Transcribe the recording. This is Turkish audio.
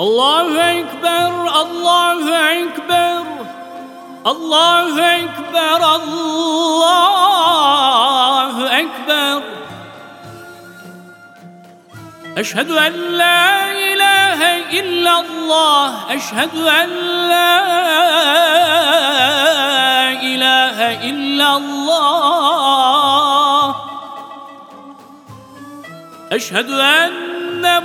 Allahu Ekber, Allahu Ekber, Allahu Ekber, Allahu Ekber. Eşhedü en la ilahe illallah, eşhedü en la ilahe illallah. Eşhedü enne